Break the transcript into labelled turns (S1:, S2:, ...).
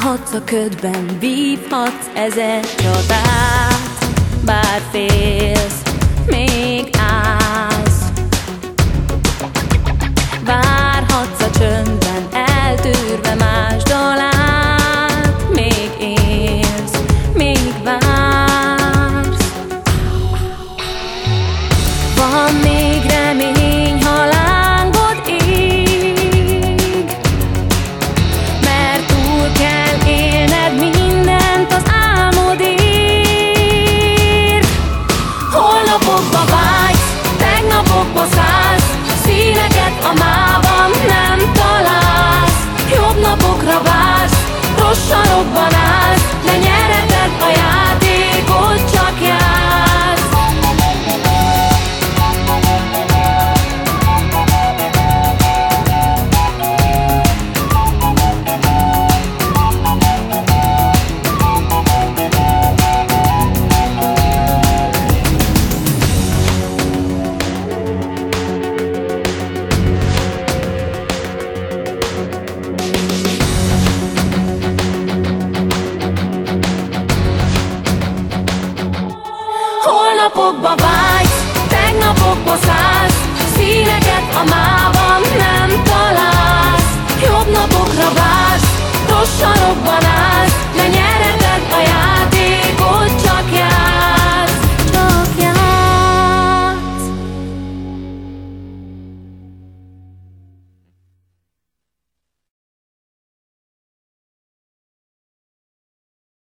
S1: Szállhatsz a ködben, vívhatsz ezer csatát Bár félsz. I don't wanna